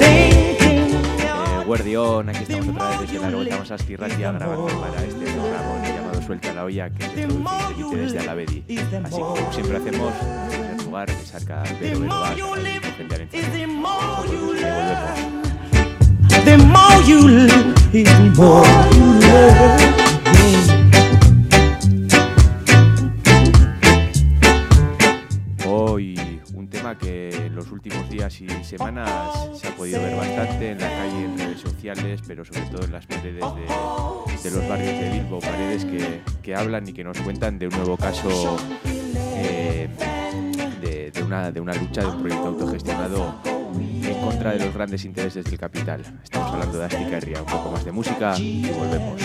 Eh, Guardión, aquí estamos otra vez desde la Revuelta más Astirratia grabando para este programa llamado Suelta la Olla que se produce desde Alavedi. Así como siempre hacemos, en el lugar que saca Pedro The more you live, the more you love. Hoy un tema que en los últimos días y semanas se podido ver bastante en la calle, en redes sociales, pero sobre todo en las paredes de, los barrios de Bilbo, paredes que, hablan y que nos cuentan de un nuevo caso eh, de, una, de una lucha, de un proyecto autogestionado en contra de los grandes intereses del capital. Estamos hablando de Astica un poco más de música y volvemos.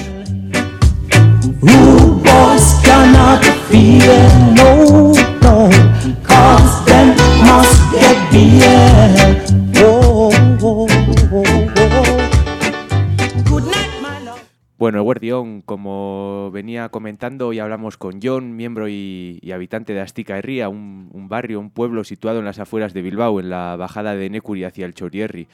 Bueno, Guardión, como venía comentando, hoy hablamos con John, miembro y, habitante de Astica Herria, un, un, barrio, un pueblo situado en las afueras de Bilbao, en la bajada de Necuri hacia el Chorierri,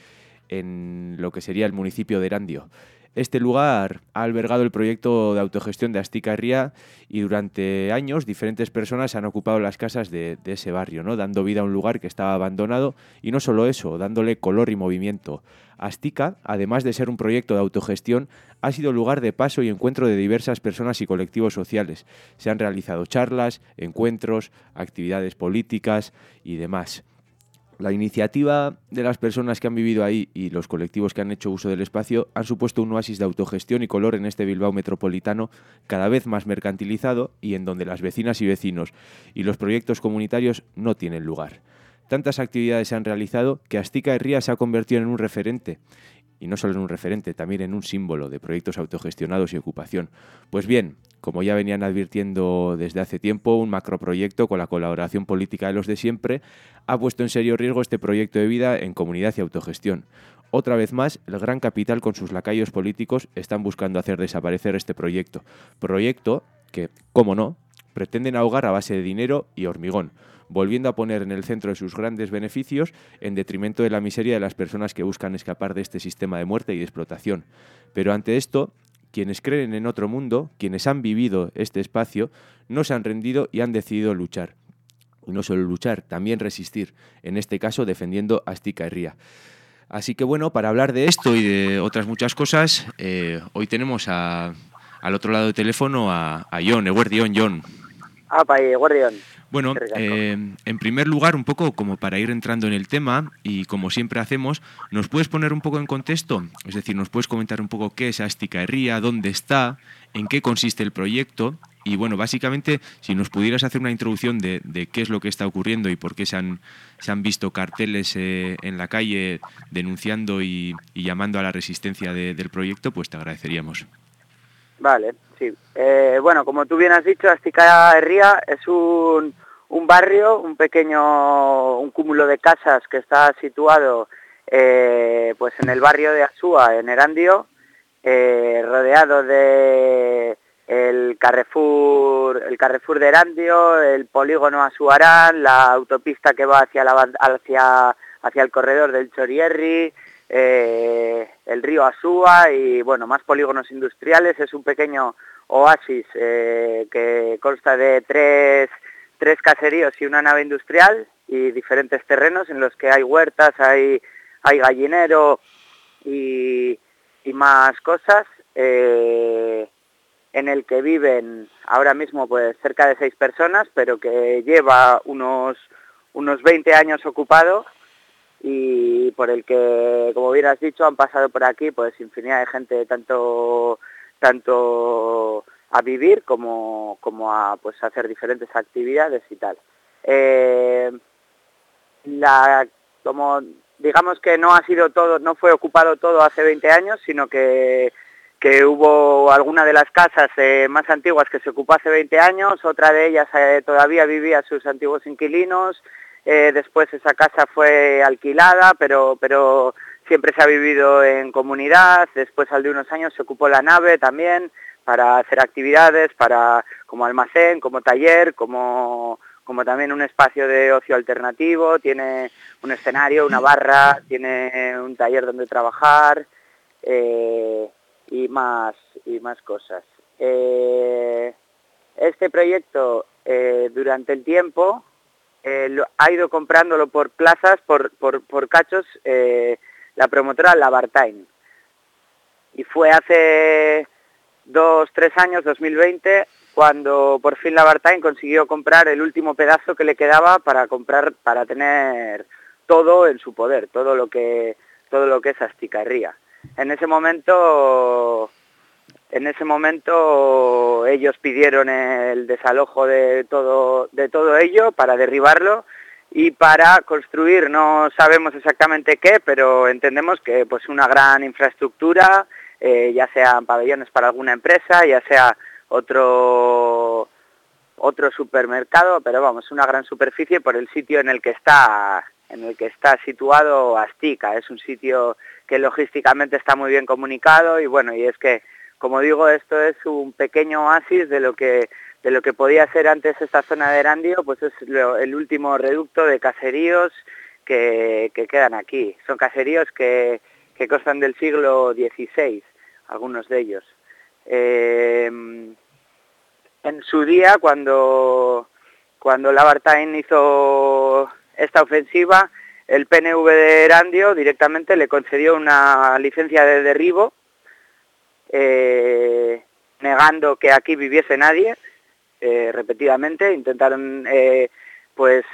en lo que sería el municipio de Erandio. Este lugar ha albergado el proyecto de autogestión de Astica Ría y durante años diferentes personas han ocupado las casas de, ese barrio, ¿no? dando vida a un lugar que estaba abandonado y no solo eso, dándole color y movimiento. Astica, además de ser un proyecto de autogestión, ha sido lugar de paso y encuentro de diversas personas y colectivos sociales. Se han realizado charlas, encuentros, actividades políticas y demás. La iniciativa de las personas que han vivido ahí y los colectivos que han hecho uso del espacio han supuesto un oasis de autogestión y color en este Bilbao metropolitano cada vez más mercantilizado y en donde las vecinas y vecinos y los proyectos comunitarios no tienen lugar. Tantas actividades se han realizado que Astica Ría se ha convertido en un referente y no solo en un referente, también en un símbolo de proyectos autogestionados y ocupación. Pues bien, como ya venían advirtiendo desde hace tiempo, un macroproyecto con la colaboración política de los de siempre ha puesto en serio riesgo este proyecto de vida en comunidad y autogestión. Otra vez más, el gran capital con sus lacayos políticos están buscando hacer desaparecer este proyecto. Proyecto que, como no, pretenden ahogar a base de dinero y hormigón volviendo a poner en el centro de sus grandes beneficios en detrimento de la miseria de las personas que buscan escapar de este sistema de muerte y de explotación. Pero ante esto, quienes creen en otro mundo, quienes han vivido este espacio, no se han rendido y han decidido luchar. Y no solo luchar, también resistir, en este caso defendiendo a Stika y Ría. Así que bueno, para hablar de esto y de otras muchas cosas, eh, hoy tenemos al otro lado del teléfono a, a John, Eguardión, John. Ah, para Eguardión. Bueno, eh, en primer lugar, un poco como para ir entrando en el tema y como siempre hacemos, ¿nos puedes poner un poco en contexto? Es decir, ¿nos puedes comentar un poco qué es Astica Herría, dónde está, en qué consiste el proyecto? Y bueno, básicamente, si nos pudieras hacer una introducción de, qué es lo que está ocurriendo y por qué se han, se han visto carteles eh, en la calle denunciando y, llamando a la resistencia del proyecto, pues te agradeceríamos. Vale, sí. Eh, bueno, como tú bien has dicho, Astica Herría es un, un barrio, un pequeño, un cúmulo de casas que está situado eh, pues en el barrio de Asúa, en Erandio, eh, rodeado de el Carrefour, el Carrefour de Erandio, el polígono Asuarán, la autopista que va hacia, la, hacia, hacia el corredor del Chorierri, eh, el río Asúa y bueno, más polígonos industriales. Es un pequeño oasis que consta de tres tres caseríos y una nave industrial y diferentes terrenos en los que hay huertas, hay, hay gallinero y, más cosas, eh, en el que viven ahora mismo pues cerca de seis personas, pero que lleva unos, unos 20 años ocupado y por el que, como bien has dicho, han pasado por aquí pues infinidad de gente, tanto, tanto a vivir como, como a pues, hacer diferentes actividades y tal. Eh, la, como digamos que no ha sido todo, no fue ocupado todo hace 20 años, sino que, que hubo alguna de las casas eh, más antiguas que se ocupó hace 20 años, otra de ellas eh, todavía vivía sus antiguos inquilinos, después esa casa fue alquilada, pero, pero siempre se ha vivido en comunidad, después al de unos años se ocupó la nave también, para hacer actividades, para como almacén, como taller, como, como también un espacio de ocio alternativo, tiene un escenario, una barra, tiene un taller donde trabajar eh, y, más, y más cosas. Eh, este proyecto eh, durante el tiempo ha ido comprándolo por plazas, por, por, cachos, la promotora Labartine. Y fue hace dos, tres años, 2020, cuando por fin Labartine consiguió comprar el último pedazo que le quedaba para comprar, para tener todo en su poder, todo lo que, todo lo que es Asticarría. En ese momento, en ese momento ellos pidieron el desalojo de todo, de todo ello para derribarlo y para construir, no sabemos exactamente qué, pero entendemos que pues una gran infraestructura, eh, ya sean pabellones para alguna empresa, ya sea otro otro supermercado, pero vamos, una gran superficie por el sitio en el que está en el que está situado Astica. Es un sitio que logísticamente está muy bien comunicado y bueno, y es que como digo, esto es un pequeño oasis de lo que de lo que podía ser antes esta zona de Erandio, pues es el último reducto de caseríos que, quedan aquí. Son caseríos que, que constan del siglo XVI, algunos de ellos. Eh, en su día, cuando, cuando Labartine hizo esta ofensiva, el PNV de Erandio directamente le concedió una licencia de derribo, eh, negando que aquí viviese nadie, eh, repetidamente, intentaron eh, pues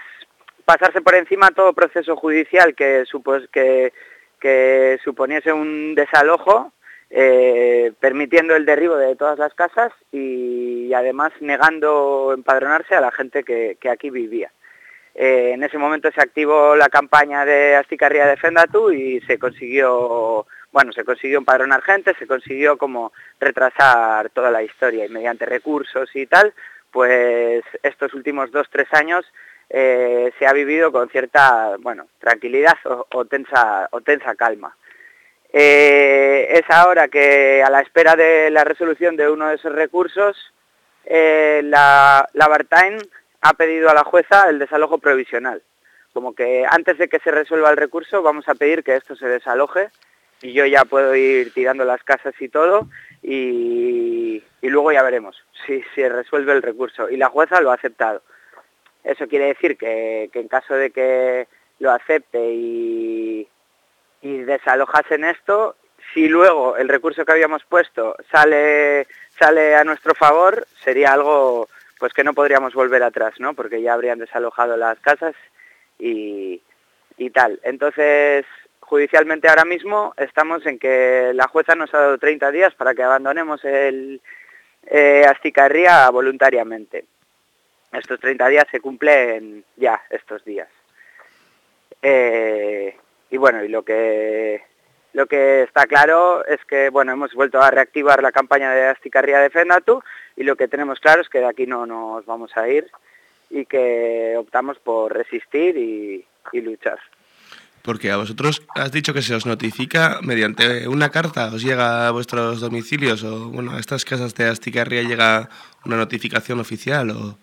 pasarse por encima todo proceso judicial que, que, que suponiese un desalojo permitiendo el derribo de todas las casas y, además negando empadronarse a la gente que, aquí vivía. En ese momento se activó la campaña de Asticarría Defenda Tú y se consiguió, bueno, se consiguió empadronar gente, se consiguió como retrasar toda la historia y mediante recursos y tal, pues estos últimos dos, tres años eh, se ha vivido con cierta, bueno, tranquilidad o tensa, tensa calma. Eh, es ahora que a la espera de la resolución de uno de esos recursos, eh, la, la Bartain ha pedido a la jueza el desalojo provisional. Como que antes de que se resuelva el recurso vamos a pedir que esto se desaloje y yo ya puedo ir tirando las casas y todo y, luego ya veremos si se resuelve el recurso. Y la jueza lo ha aceptado. Eso quiere decir que en caso de que lo acepte y, y desalojasen esto, si luego el recurso que habíamos puesto sale, sale a nuestro favor, sería algo pues que no podríamos volver atrás, ¿no? Porque ya habrían desalojado las casas y, y tal. Entonces, judicialmente ahora mismo estamos en que la jueza nos ha dado 30 días para que abandonemos el eh, Asticarría voluntariamente. Estos 30 días se cumplen ya estos días. Eh, y bueno, y lo que lo que está claro es que bueno, hemos vuelto a reactivar la campaña de Asticarría Defendatu y lo que tenemos claro es que de aquí no nos vamos a ir y que optamos por resistir y, luchar. Porque a vosotros has dicho que se os notifica mediante una carta, os llega a vuestros domicilios o bueno, a estas casas de Asticarría llega una notificación oficial o...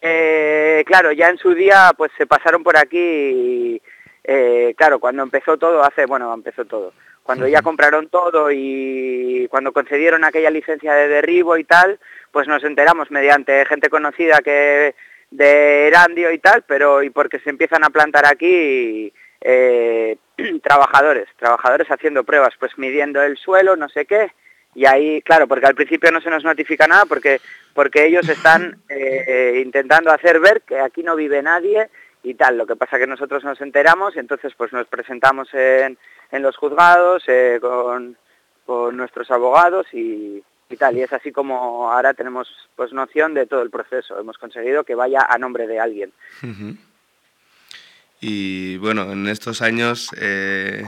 Eh, claro, ya en su día pues se pasaron por aquí eh, claro, cuando empezó todo, hace, bueno, empezó todo, cuando ya compraron todo y cuando concedieron aquella licencia de derribo y tal, pues nos enteramos mediante gente conocida que de Erandio y tal, pero y porque se empiezan a plantar aquí eh, trabajadores, trabajadores haciendo pruebas, pues midiendo el suelo, no sé qué, y ahí, claro, porque al principio no se nos notifica nada porque, porque ellos están eh, intentando hacer ver que aquí no vive nadie y tal. Lo que pasa que nosotros nos enteramos y entonces pues nos presentamos en, en los juzgados eh, con, con, nuestros abogados y, y, tal. Y es así como ahora tenemos pues noción de todo el proceso. Hemos conseguido que vaya a nombre de alguien. Y bueno, en estos años eh,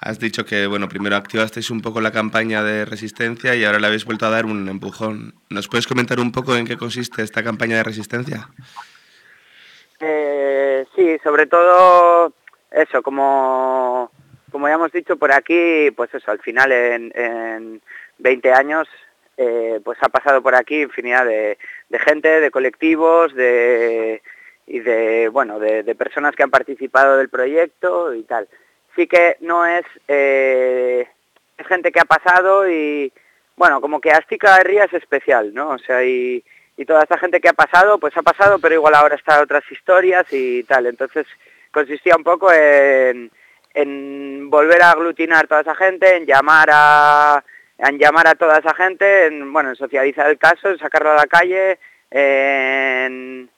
has dicho que bueno, primero activasteis un poco la campaña de resistencia y ahora le habéis vuelto a dar un empujón. ¿Nos puedes comentar un poco en qué consiste esta campaña de resistencia? Eh, sí, sobre todo eso, como, como ya hemos dicho por aquí, pues eso, al final en, en 20 años eh, pues ha pasado por aquí infinidad de, gente, de colectivos, de y de bueno de, personas que han participado del proyecto y tal. Sí que no es, eh, es gente que ha pasado y bueno como que Astica Ría es especial, ¿no? O sea y, y toda esta gente que ha pasado, pues ha pasado, pero igual ahora está otras historias y tal. Entonces consistía un poco en, en volver a aglutinar toda esa gente, en llamar a, en llamar a toda esa gente, en, bueno, en socializar el caso, en sacarlo a la calle, en,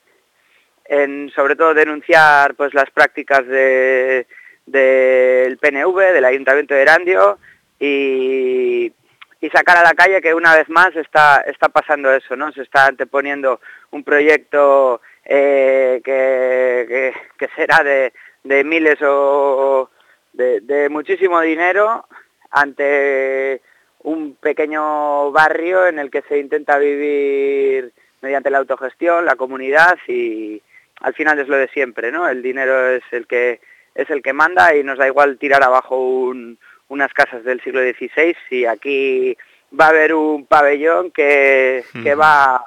en sobre todo denunciar pues las prácticas de del PNV, del Ayuntamiento de Erandio y, y sacar a la calle que una vez más está, está pasando eso, ¿no? Se está anteponiendo un proyecto eh, que, que, será de, de miles o de, muchísimo dinero ante un pequeño barrio en el que se intenta vivir mediante la autogestión, la comunidad y al final es lo de siempre, ¿no? El dinero es el que es el que manda y nos da igual tirar abajo un, unas casas del siglo XVI y aquí va a haber un pabellón que, que, va,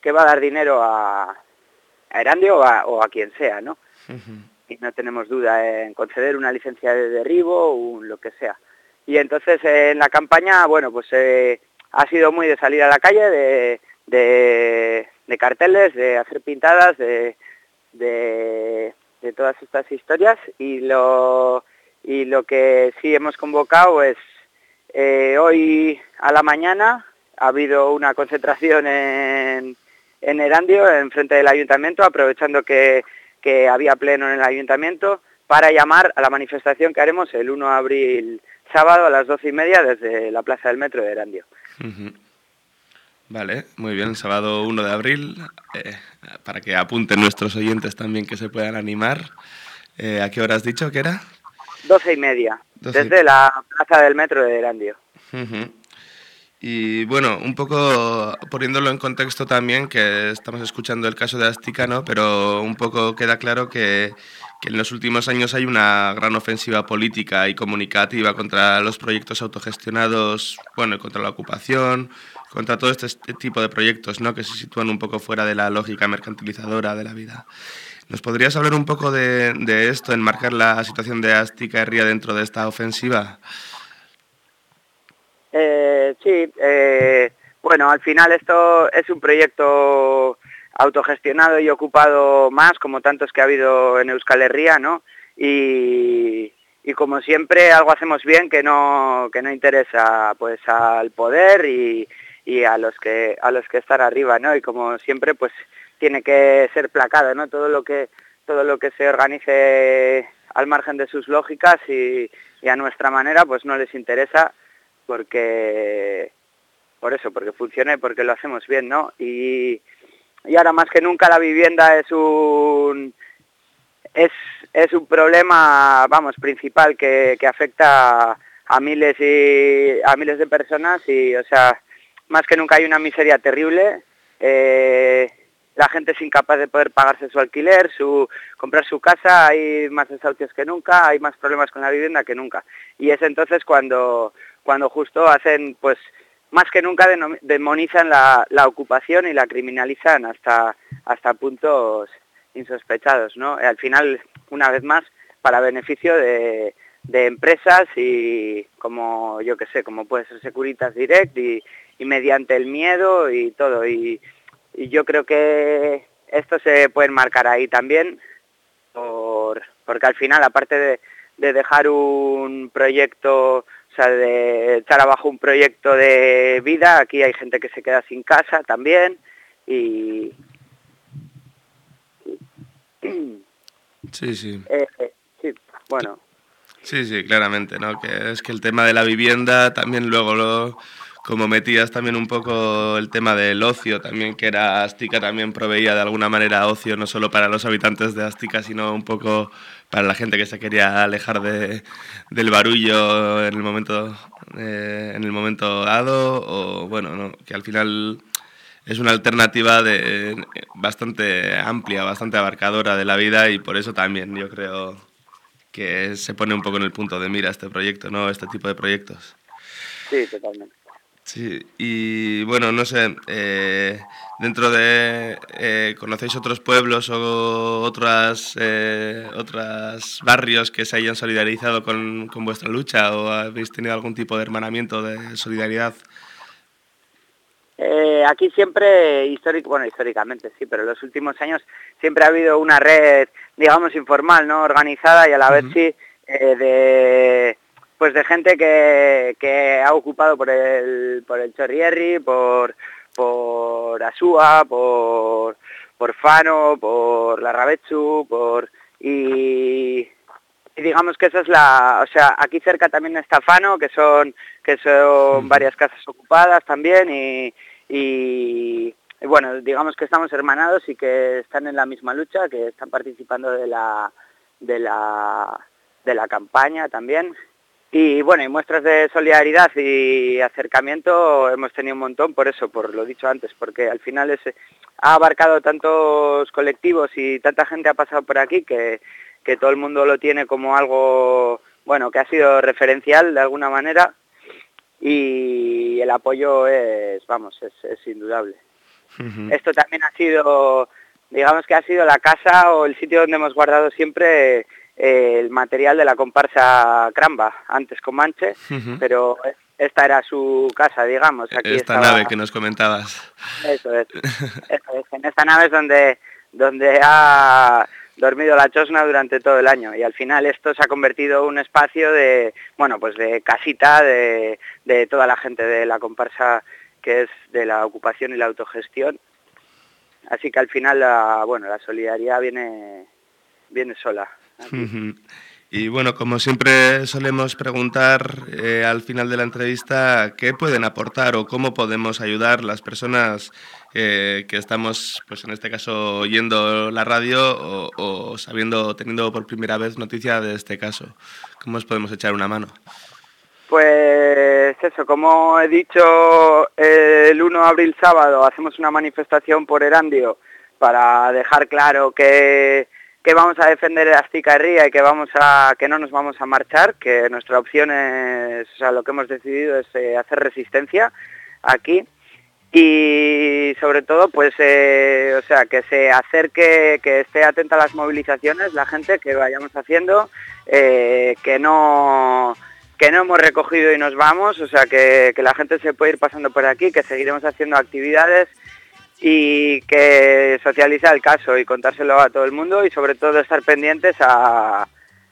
que va a dar dinero a, a Erandio o a, quien sea, ¿no? Y no tenemos duda en conceder una licencia de derribo o lo que sea. Y entonces en la campaña, bueno, pues eh, ha sido muy de salir a la calle, de, de, de carteles, de hacer pintadas, de, de, de todas estas historias y lo y lo que sí hemos convocado es eh, hoy a la mañana ha habido una concentración en, en Erandio, en frente del ayuntamiento, aprovechando que, que había pleno en el ayuntamiento, para llamar a la manifestación que haremos el 1 de abril, sábado, a las doce y media, desde la Plaza del Metro de Erandio. Vale, muy bien, sábado 1 de abril, eh, para que apunten nuestros oyentes también que se puedan animar. Eh, ¿A qué hora has dicho que era? Doce y media, desde la plaza del metro de Erandio. Y bueno, un poco poniéndolo en contexto también, que estamos escuchando el caso de Astica, ¿no? pero un poco queda claro que, que, en los últimos años hay una gran ofensiva política y comunicativa contra los proyectos autogestionados, bueno, contra la ocupación, contra todo este, este tipo de proyectos ¿no? que se sitúan un poco fuera de la lógica mercantilizadora de la vida. ¿Nos podrías hablar un poco de, esto, enmarcar la situación de Astica Ría dentro de esta ofensiva? Eh, sí, eh, bueno, al final esto es un proyecto autogestionado y ocupado más, como tantos que ha habido en Euskal Herria, ¿no? Y, y como siempre algo hacemos bien que no, que no interesa pues al poder y, y a los que a los que están arriba, ¿no? Y como siempre pues tiene que ser placado, ¿no? Todo lo que todo lo que se organice al margen de sus lógicas y, a nuestra manera, pues no les interesa porque por eso, porque funcione, porque lo hacemos bien, ¿no? Y, y ahora más que nunca la vivienda es un es, es un problema, vamos, principal que, que afecta a miles y a miles de personas y, o sea, más que nunca hay una miseria terrible. Eh, la gente es incapaz de poder pagarse su alquiler, su comprar su casa, hay más desahucios que nunca, hay más problemas con la vivienda que nunca. Y es entonces cuando, cuando justo hacen, pues, más que nunca demonizan la, la ocupación y la criminalizan hasta, hasta puntos insospechados, ¿no? Al final, una vez más, para beneficio de, de empresas y como, yo que sé, como puede ser Securitas Direct y, mediante el miedo y todo. Y, yo creo que esto se puede marcar ahí también, por, porque al final, aparte de dejar un proyecto, o sea, de echar abajo un proyecto de vida, aquí hay gente que se queda sin casa también y... Sí, sí. Eh, sí, bueno. Sí, sí, claramente, ¿no? Que es que el tema de la vivienda también luego lo como metías también un poco el tema del ocio también, que era Astica también proveía de alguna manera ocio, no solo para los habitantes de Astica, sino un poco para la gente que se quería alejar de, del barullo en el momento, eh, en el momento dado, o bueno, ¿no? que al final es una alternativa de, bastante amplia, bastante abarcadora de la vida y por eso también yo creo que se pone un poco en el punto de mira este proyecto, ¿no? Este tipo de proyectos. Sí, totalmente. Sí, y bueno, no sé, eh, dentro de, eh, ¿conocéis otros pueblos o otras, eh, otros barrios que se hayan solidarizado con, con, vuestra lucha o habéis tenido algún tipo de hermanamiento de solidaridad? Eh, aquí siempre, histórico, bueno, históricamente sí, pero en los últimos años siempre ha habido una red, digamos, informal, ¿no? Organizada y a la vez sí de pues de gente que, que, ha ocupado por el por el Chorrierri, por por Asúa, por por Fano, por la Rabechu, por y, digamos que esa es la, o sea, aquí cerca también está Fano, que son que son varias casas ocupadas también y, y, bueno, digamos que estamos hermanados y que están en la misma lucha, que están participando de la de la de la campaña también. Y bueno, y muestras de solidaridad y acercamiento hemos tenido un montón por eso, por lo dicho antes, porque al final es, ha abarcado tantos colectivos y tanta gente ha pasado por aquí que, que todo el mundo lo tiene como algo, bueno, que ha sido referencial de alguna manera y el apoyo es, vamos, es, indudable. Esto también ha sido, digamos que ha sido la casa o el sitio donde hemos guardado siempre el material de la comparsa Cramba, antes con Manche, pero esta era su casa, digamos. Aquí esta nave que nos comentabas. Eso es. En esta nave es donde, donde ha dormido la chosna durante todo el año y al final esto se ha convertido en un espacio de, bueno, pues de casita de, de toda la gente de la comparsa que es de la ocupación y la autogestión. Así que al final la, bueno, la solidaridad viene, viene sola. Y bueno, como siempre solemos preguntar eh, al final de la entrevista, ¿qué pueden aportar o cómo podemos ayudar las personas eh, que estamos, pues en este caso, oyendo la radio o, sabiendo, teniendo por primera vez noticia de este caso? ¿Cómo os podemos echar una mano? Pues eso, como he dicho, el 1 de abril sábado hacemos una manifestación por Erandio para dejar claro que que vamos a defender Astica Ría y que vamos a que no nos vamos a marchar, que nuestra opción es, o sea, lo que hemos decidido es eh, hacer resistencia aquí y sobre todo pues eh, o sea que se acerque que esté atenta a las movilizaciones la gente que vayamos haciendo eh, que no que no hemos recogido y nos vamos o sea que, que la gente se puede ir pasando por aquí que seguiremos haciendo actividades y que socializa el caso y contárselo a todo el mundo y sobre todo estar pendientes a,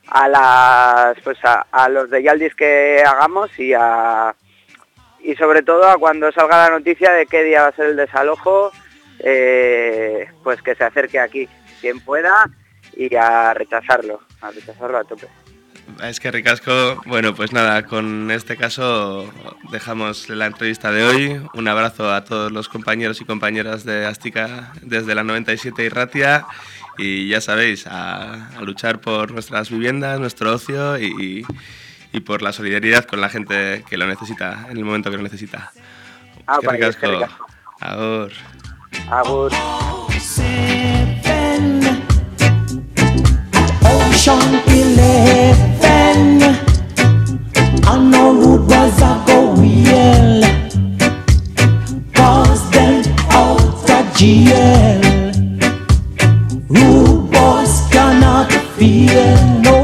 a pues a, los de Yaldis que hagamos y a y sobre todo a cuando salga la noticia de qué día va a ser el desalojo eh, pues que se acerque aquí quien pueda y a rechazarlo a rechazarlo a tope es que ricasco. Bueno, pues nada, con este caso dejamos la entrevista de hoy. Un abrazo a todos los compañeros y compañeras de Astica desde la 97 y Ratia. Y ya sabéis, a, luchar por nuestras viviendas, nuestro ocio y, y, por la solidaridad con la gente que lo necesita en el momento que lo necesita. Ah, que ricasco. Agur. Agur. Ocean Eleven On no route was a go Cause them out of jail Rude boys cannot feel no